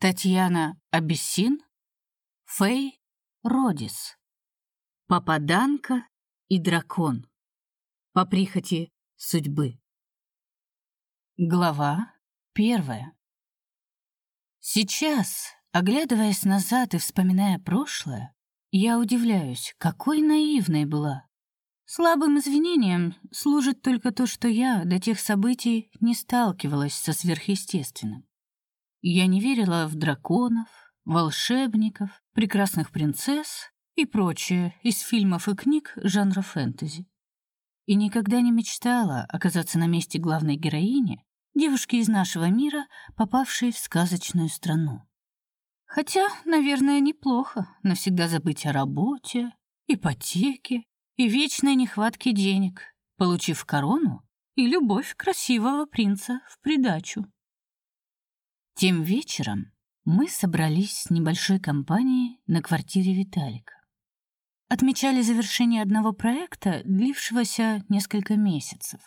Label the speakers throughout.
Speaker 1: Татьяна Абиссин, Фэй Родис, Попаданка и дракон. По прихоти судьбы. Глава первая. Сейчас, оглядываясь назад и вспоминая прошлое, я удивляюсь, какой наивной была. Слабым извинением служит только то, что я до тех событий не сталкивалась со сверхъестественным. Я не верила в драконов, волшебников, прекрасных принцесс и прочее из фильмов и книг жанра фэнтези. И никогда не мечтала оказаться на месте главной героини, девушки из нашего мира, попавшей в сказочную страну. Хотя, наверное, неплохо навсегда забыть о работе, ипотеке и вечной нехватке денег, получив корону и любовь красивого принца в придачу. Тем вечером мы собрались с небольшой компанией на квартире Виталика. Отмечали завершение одного проекта, длившегося несколько месяцев.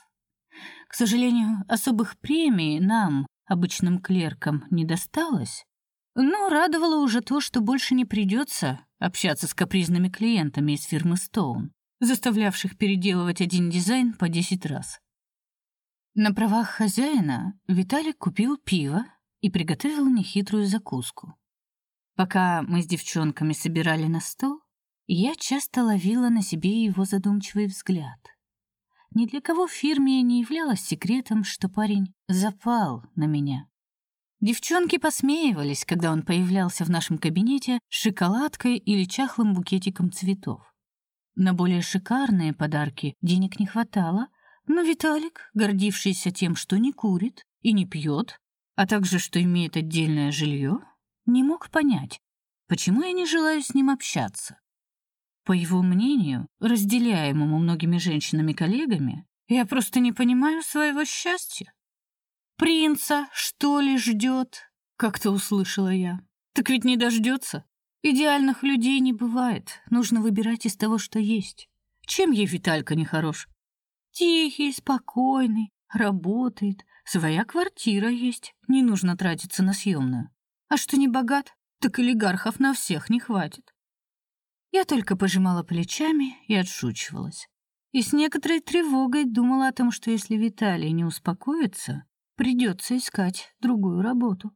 Speaker 1: К сожалению, особых премий нам, обычным клеркам, не досталось, но радовало уже то, что больше не придется общаться с капризными клиентами из фирмы Stone, заставлявших переделывать один дизайн по 10 раз. На правах хозяина Виталик купил пиво, и приготовил нехитрую закуску. Пока мы с девчонками собирали на стол, я часто ловила на себе его задумчивый взгляд. Ни для кого в фирме не являлось секретом, что парень запал на меня. Девчонки посмеивались, когда он появлялся в нашем кабинете с шоколадкой или чахлым букетиком цветов. На более шикарные подарки денег не хватало, но Виталик, гордившийся тем, что не курит и не пьет, а также что имеет отдельное жилье, не мог понять, почему я не желаю с ним общаться. По его мнению, разделяемому многими женщинами-коллегами, я просто не понимаю своего счастья. Принца, что ли, ждет? Как-то услышала я. Так ведь не дождется. Идеальных людей не бывает. Нужно выбирать из того, что есть. Чем ей Виталька не хорош? Тихий, спокойный, работает, Своя квартира есть, не нужно тратиться на съемную. А что не богат, так олигархов на всех не хватит. Я только пожимала плечами и отшучивалась. И с некоторой тревогой думала о том, что если Виталий не успокоится, придется искать другую работу.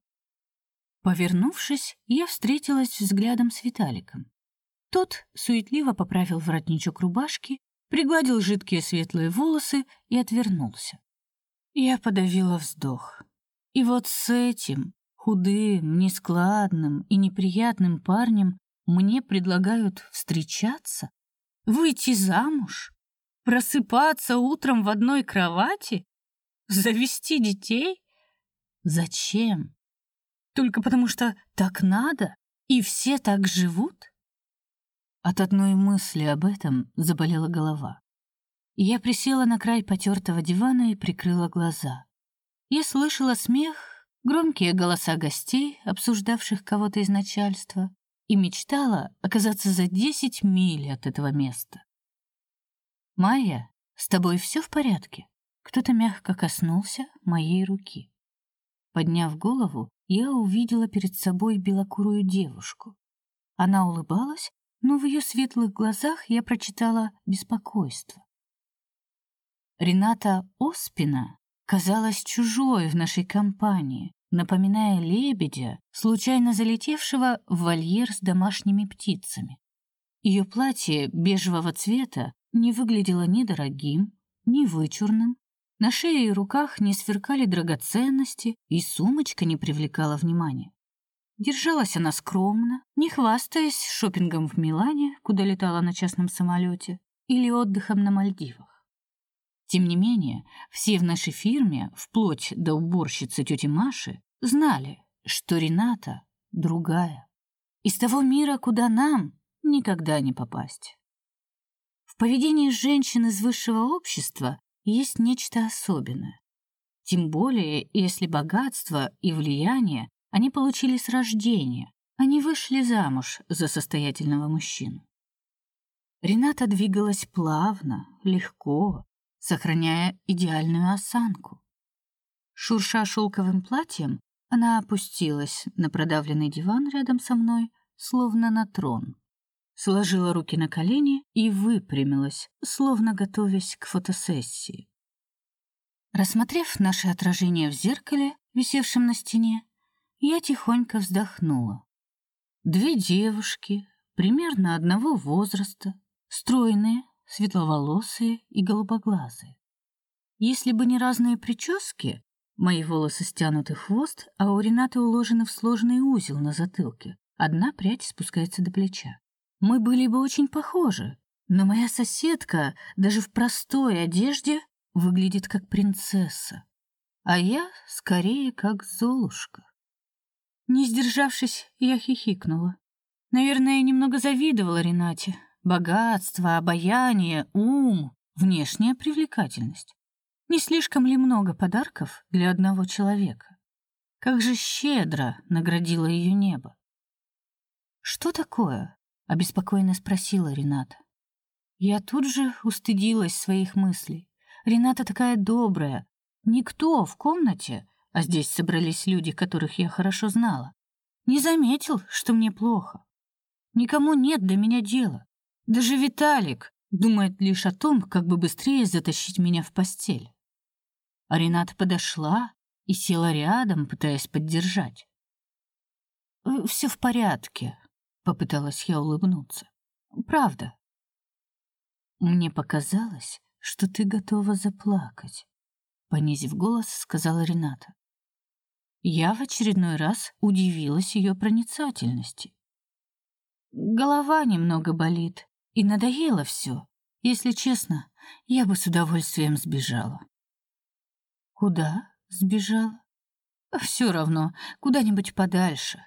Speaker 1: Повернувшись, я встретилась взглядом с Виталиком. Тот суетливо поправил воротничок рубашки, пригладил жидкие светлые волосы и отвернулся. Я подавила вздох. И вот с этим худым, нескладным и неприятным парнем мне предлагают встречаться, выйти замуж, просыпаться утром в одной кровати, завести детей? Зачем? Только потому что так надо, и все так живут? От одной мысли об этом заболела голова. Я присела на край потертого дивана и прикрыла глаза. Я слышала смех, громкие голоса гостей, обсуждавших кого-то из начальства, и мечтала оказаться за десять миль от этого места. «Майя, с тобой все в порядке?» Кто-то мягко коснулся моей руки. Подняв голову, я увидела перед собой белокурую девушку. Она улыбалась, но в ее светлых глазах я прочитала беспокойство. Рената Оспина казалась чужой в нашей компании, напоминая лебедя, случайно залетевшего в вольер с домашними птицами. Ее платье бежевого цвета не выглядело ни дорогим, ни вычурным. На шее и руках не сверкали драгоценности, и сумочка не привлекала внимания. Держалась она скромно, не хвастаясь шопингом в Милане, куда летала на частном самолете, или отдыхом на Мальдивах. Тем не менее, все в нашей фирме, вплоть до уборщицы тети Маши, знали, что Рената другая. Из того мира, куда нам никогда не попасть. В поведении женщин из высшего общества есть нечто особенное. Тем более, если богатство и влияние они получили с рождения, они вышли замуж за состоятельного мужчину. Рената двигалась плавно, легко, сохраняя идеальную осанку. Шурша шелковым платьем, Она опустилась на продавленный диван рядом со мной, словно на трон. Сложила руки на колени и выпрямилась, словно готовясь к фотосессии. Рассмотрев наше отражение в зеркале, висевшем на стене, я тихонько вздохнула. Две девушки, примерно одного возраста, стройные, светловолосые и голубоглазые. Если бы не разные прически, мои волосы стянуты в хвост, а у Ренаты уложены в сложный узел на затылке. Одна прядь спускается до плеча. Мы были бы очень похожи, но моя соседка даже в простой одежде выглядит как принцесса, а я скорее как Золушка. Не сдержавшись, я хихикнула. Наверное, немного завидовала Ренате. Богатство, обаяние, ум, внешняя привлекательность. Не слишком ли много подарков для одного человека? Как же щедро наградило ее небо. Что такое? обеспокоенно спросила Рената. Я тут же устыдилась своих мыслей. Рената такая добрая. Никто в комнате, а здесь собрались люди, которых я хорошо знала, не заметил, что мне плохо. Никому нет до меня дела. Даже Виталик думает лишь о том, как бы быстрее затащить меня в постель. А Рената подошла и села рядом, пытаясь поддержать. «Э, «Все в порядке», — попыталась я улыбнуться. «Правда». «Мне показалось, что ты готова заплакать», — понизив голос, сказала Рената. Я в очередной раз удивилась ее проницательности. Голова немного болит, и надоело все. Если честно, я бы с удовольствием сбежала. Куда сбежала? Все равно, куда-нибудь подальше.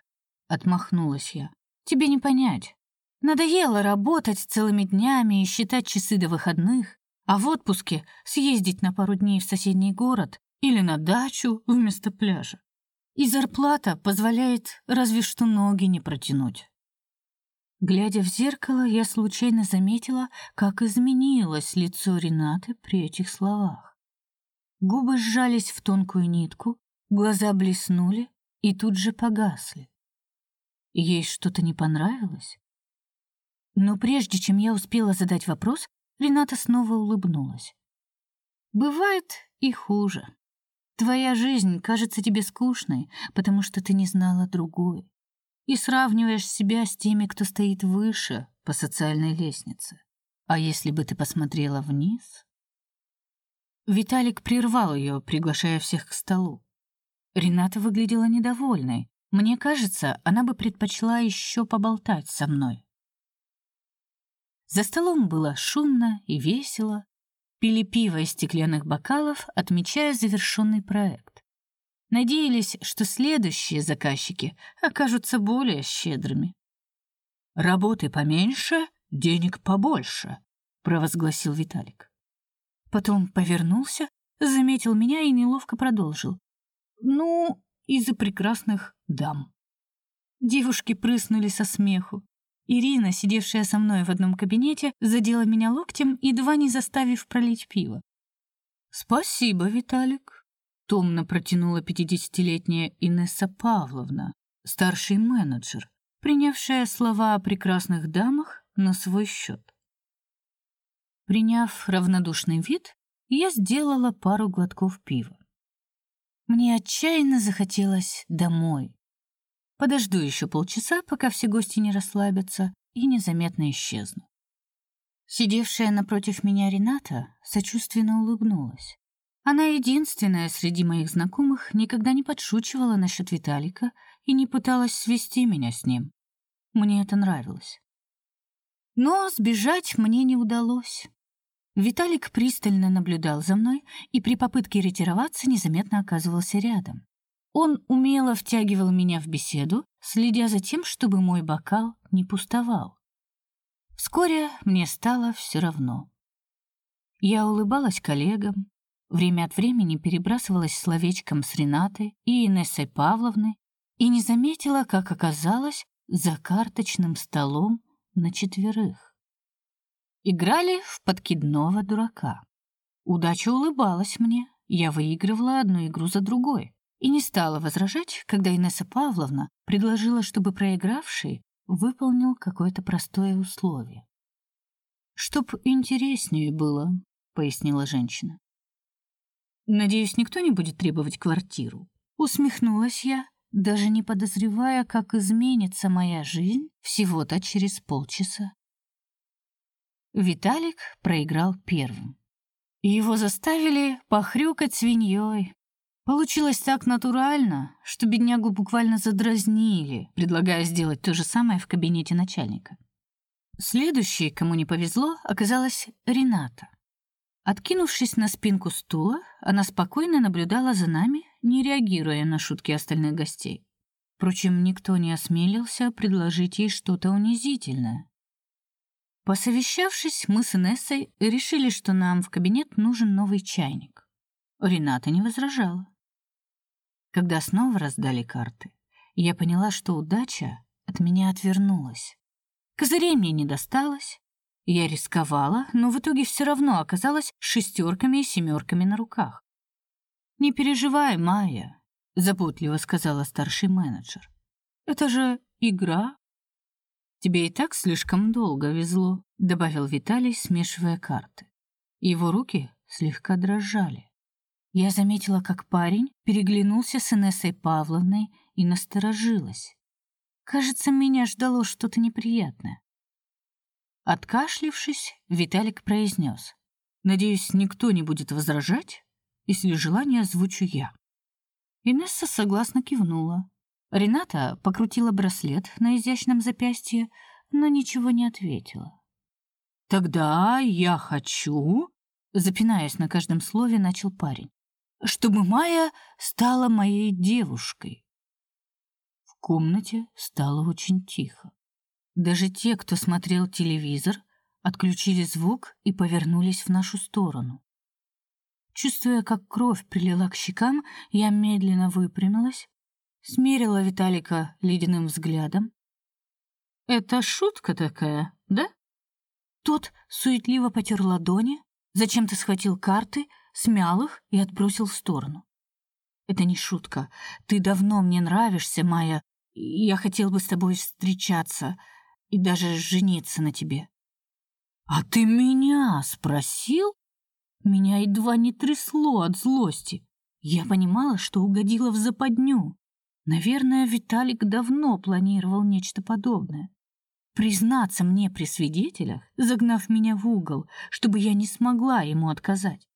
Speaker 1: Отмахнулась я. Тебе не понять. Надоело работать целыми днями и считать часы до выходных, а в отпуске съездить на пару дней в соседний город или на дачу вместо пляжа. И зарплата позволяет разве что ноги не протянуть. Глядя в зеркало, я случайно заметила, как изменилось лицо Ренаты при этих словах. Губы сжались в тонкую нитку, глаза блеснули и тут же погасли. Ей что-то не понравилось? Но прежде чем я успела задать вопрос, Рената снова улыбнулась. Бывает и хуже. Твоя жизнь кажется тебе скучной, потому что ты не знала другой. И сравниваешь себя с теми, кто стоит выше по социальной лестнице. А если бы ты посмотрела вниз, Виталик прервал ее, приглашая всех к столу. Рената выглядела недовольной. Мне кажется, она бы предпочла еще поболтать со мной. За столом было шумно и весело. Пили пиво из стеклянных бокалов, отмечая завершенный проект. Надеялись, что следующие заказчики окажутся более щедрыми. «Работы поменьше, денег побольше», — провозгласил Виталик. Потом повернулся, заметил меня и неловко продолжил. Ну, из-за прекрасных дам. Девушки прыснули со смеху. Ирина, сидевшая со мной в одном кабинете, задела меня локтем, едва не заставив пролить пиво. «Спасибо, Виталик», — томно протянула пятидесятилетняя Инесса Павловна, старший менеджер, принявшая слова о прекрасных дамах на свой счет. Приняв равнодушный вид, я сделала пару глотков пива. Мне отчаянно захотелось домой. Подожду еще полчаса, пока все гости не расслабятся, и незаметно исчезну. Сидевшая напротив меня Рената сочувственно улыбнулась. Она единственная среди моих знакомых никогда не подшучивала насчет Виталика и не пыталась свести меня с ним. Мне это нравилось. Но сбежать мне не удалось. Виталик пристально наблюдал за мной и при попытке ретироваться незаметно оказывался рядом. Он умело втягивал меня в беседу, следя за тем, чтобы мой бокал не пустовал. Вскоре мне стало все равно. Я улыбалась коллегам, время от времени перебрасывалась словечком с Ренатой и Инессой Павловной и не заметила, как оказалась за карточным столом на четверых. Играли в подкидного дурака. Удача улыбалась мне. Я выигрывала одну игру за другой. и не стала возражать, когда Инесса Павловна предложила, чтобы проигравший выполнил какое-то простое условие. «Чтоб интереснее было», — пояснила женщина. «Надеюсь, никто не будет требовать квартиру?» Усмехнулась я, даже не подозревая, как изменится моя жизнь всего-то через полчаса. Виталик проиграл первым. Его заставили похрюкать свиньей. Получилось так натурально, что беднягу буквально задразнили, предлагая сделать то же самое в кабинете начальника. Следующей, кому не повезло, оказалась Рената. Откинувшись на спинку стула, она спокойно наблюдала за нами, не реагируя на шутки остальных гостей. Впрочем, никто не осмелился предложить ей что-то унизительное. Посовещавшись, мы с Инессой решили, что нам в кабинет нужен новый чайник. Рената не возражала. Когда снова раздали карты, я поняла, что удача от меня отвернулась. Козырей мне не досталось. Я рисковала, но в итоге все равно оказалась шестерками и семерками на руках. «Не переживай, Майя», — заботливо сказала старший менеджер. «Это же игра, Тебе и так слишком долго везло, добавил Виталий, смешивая карты. Его руки слегка дрожали. Я заметила, как парень переглянулся с Инессой Павловной и насторожилась. Кажется, меня ждало что-то неприятное. Откашлившись, Виталик произнес: "Надеюсь, никто не будет возражать, если желание озвучу я". Инесса согласно кивнула. Рената покрутила браслет на изящном запястье, но ничего не ответила. Тогда я хочу, запинаясь на каждом слове, начал парень, чтобы Майя стала моей девушкой. В комнате стало очень тихо. Даже те, кто смотрел телевизор, отключили звук и повернулись в нашу сторону. Чувствуя, как кровь прилила к щекам, я медленно выпрямилась, смерила Виталика ледяным взглядом. Это шутка такая, да? Тот суетливо потер ладони, зачем-то схватил карты, смял их и отбросил в сторону. Это не шутка. Ты давно мне нравишься, Майя. Я хотел бы с тобой встречаться и даже жениться на тебе. А ты меня спросил? Меня едва не трясло от злости. Я понимала, что угодила в западню. Наверное, Виталик давно планировал нечто подобное. Признаться мне при свидетелях, загнав меня в угол, чтобы я не смогла ему отказать.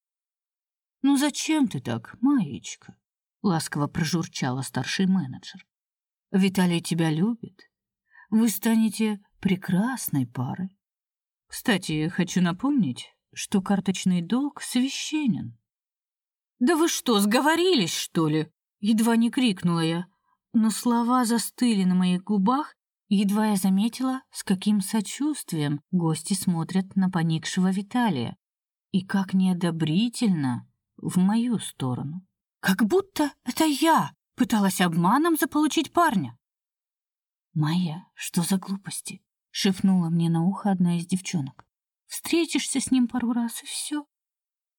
Speaker 1: «Ну зачем ты так, Маечка?» — ласково прожурчала старший менеджер. «Виталий тебя любит. Вы станете прекрасной парой. Кстати, хочу напомнить, что карточный долг священен». «Да вы что, сговорились, что ли?» — едва не крикнула я, но слова застыли на моих губах, едва я заметила, с каким сочувствием гости смотрят на поникшего Виталия и как неодобрительно в мою сторону. Как будто это я пыталась обманом заполучить парня. «Майя, что за глупости?» — шепнула мне на ухо одна из девчонок. «Встретишься с ним пару раз и все.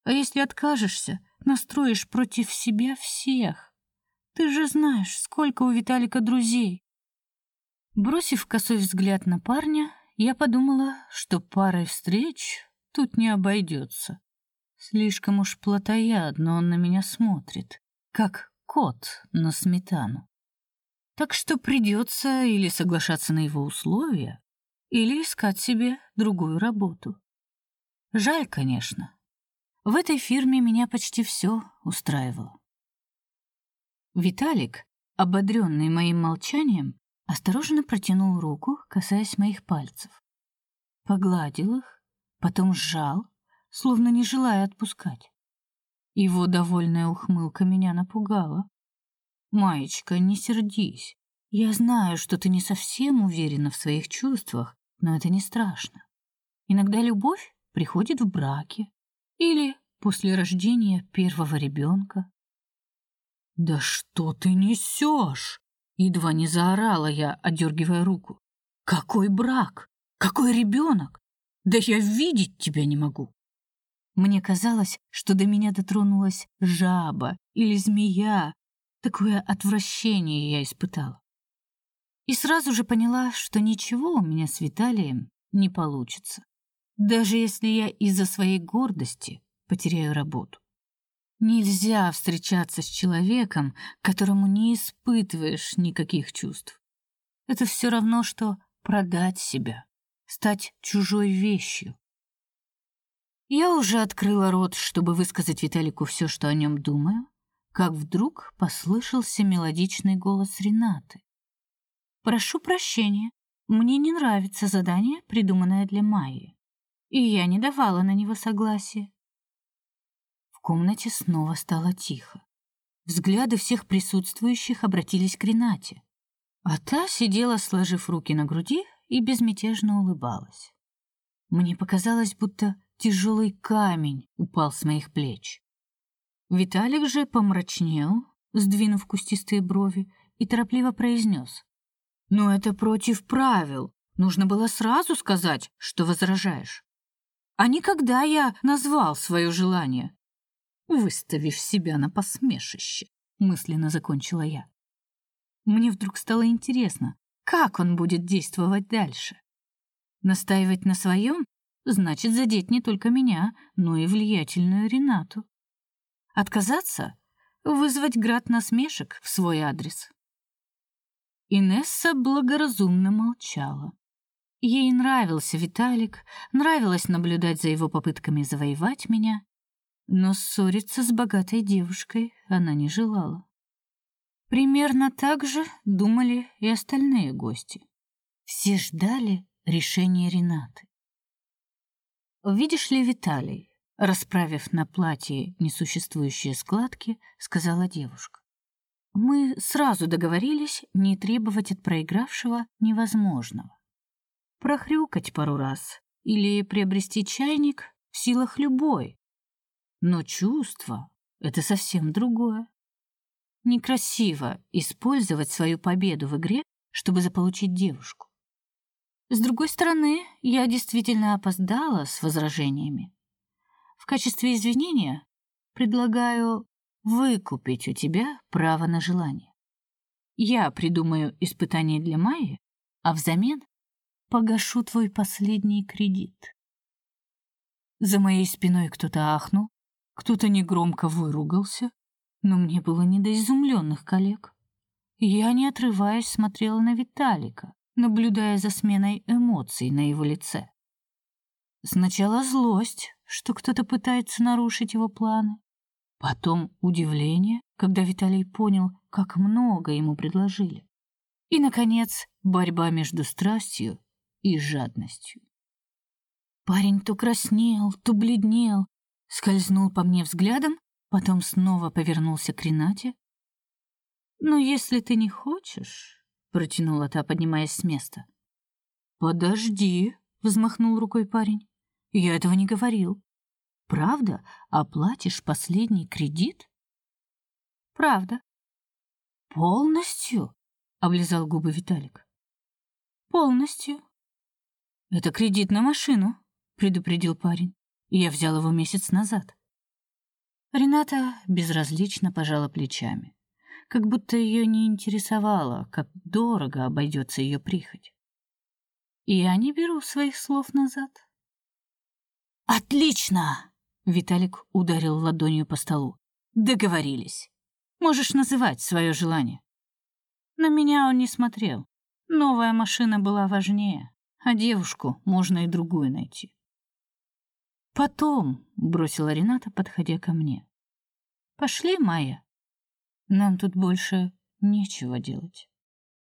Speaker 1: А если откажешься, настроишь против себя всех. Ты же знаешь, сколько у Виталика друзей. Бросив косой взгляд на парня, я подумала, что парой встреч тут не обойдется. Слишком уж плотоядно он на меня смотрит, как кот на сметану. Так что придется или соглашаться на его условия, или искать себе другую работу. Жаль, конечно. В этой фирме меня почти все устраивало. Виталик, ободренный моим молчанием, осторожно протянул руку, касаясь моих пальцев. Погладил их, потом сжал, словно не желая отпускать. Его довольная ухмылка меня напугала. «Маечка, не сердись. Я знаю, что ты не совсем уверена в своих чувствах, но это не страшно. Иногда любовь приходит в браке или после рождения первого ребенка. «Да что ты несешь?» Едва не заорала я, одергивая руку. «Какой брак? Какой ребенок? Да я видеть тебя не могу!» Мне казалось, что до меня дотронулась жаба или змея, Такое отвращение я испытала. И сразу же поняла, что ничего у меня с Виталием не получится. Даже если я из-за своей гордости потеряю работу. Нельзя встречаться с человеком, которому не испытываешь никаких чувств. Это все равно что продать себя, стать чужой вещью. Я уже открыла рот, чтобы высказать Виталику все, что о нем думаю, как вдруг послышался мелодичный голос Ренаты. Прошу прощения, мне не нравится задание, придуманное для Майи, и я не давала на него согласия. В комнате снова стало тихо. Взгляды всех присутствующих обратились к Ренате, а та сидела, сложив руки на груди и безмятежно улыбалась. Мне показалось, будто тяжелый камень упал с моих плеч. Виталик же помрачнел, сдвинув кустистые брови, и торопливо произнес. «Но это против правил. Нужно было сразу сказать, что возражаешь. А не когда я назвал свое желание, выставив себя на посмешище», мысленно закончила я. Мне вдруг стало интересно, как он будет действовать дальше. Настаивать на своем значит задеть не только меня, но и влиятельную Ренату. Отказаться — вызвать град насмешек в свой адрес. Инесса благоразумно молчала. Ей нравился Виталик, нравилось наблюдать за его попытками завоевать меня, но ссориться с богатой девушкой она не желала. Примерно так же думали и остальные гости. Все ждали решения Ренаты. Видишь ли, Виталий, расправив на платье несуществующие складки, сказала девушка. Мы сразу договорились не требовать от проигравшего невозможного. Прохрюкать пару раз или приобрести чайник в силах любой. Но чувство это совсем другое. Некрасиво использовать свою победу в игре, чтобы заполучить девушку. С другой стороны, я действительно опоздала с возражениями. В качестве извинения предлагаю выкупить у тебя право на желание. Я придумаю испытание для Майи, а взамен погашу твой последний кредит. За моей спиной кто-то ахнул, кто-то негромко выругался, но мне было не до изумленных коллег. Я, не отрываясь, смотрела на Виталика, наблюдая за сменой эмоций на его лице. Сначала злость, что кто-то пытается нарушить его планы, потом удивление, когда Виталий понял, как много ему предложили, и наконец борьба между страстью и жадностью. Парень то краснел, то бледнел, скользнул по мне взглядом, потом снова повернулся к Ренате. "Но если ты не хочешь", протянула та, поднимаясь с места. Подожди, взмахнул рукой парень. Я этого не говорил. Правда? Оплатишь последний кредит? Правда. Полностью? облизал губы Виталик. Полностью. Это кредит на машину, предупредил парень. Я взял его месяц назад. Рената безразлично пожала плечами как будто ее не интересовало, как дорого обойдется ее прихоть. И я не беру своих слов назад. Отлично, Виталик ударил ладонью по столу. Договорились. Можешь называть свое желание. На меня он не смотрел. Новая машина была важнее, а девушку можно и другую найти. Потом, бросила Рената, подходя ко мне. Пошли, Майя. Нам тут больше нечего делать.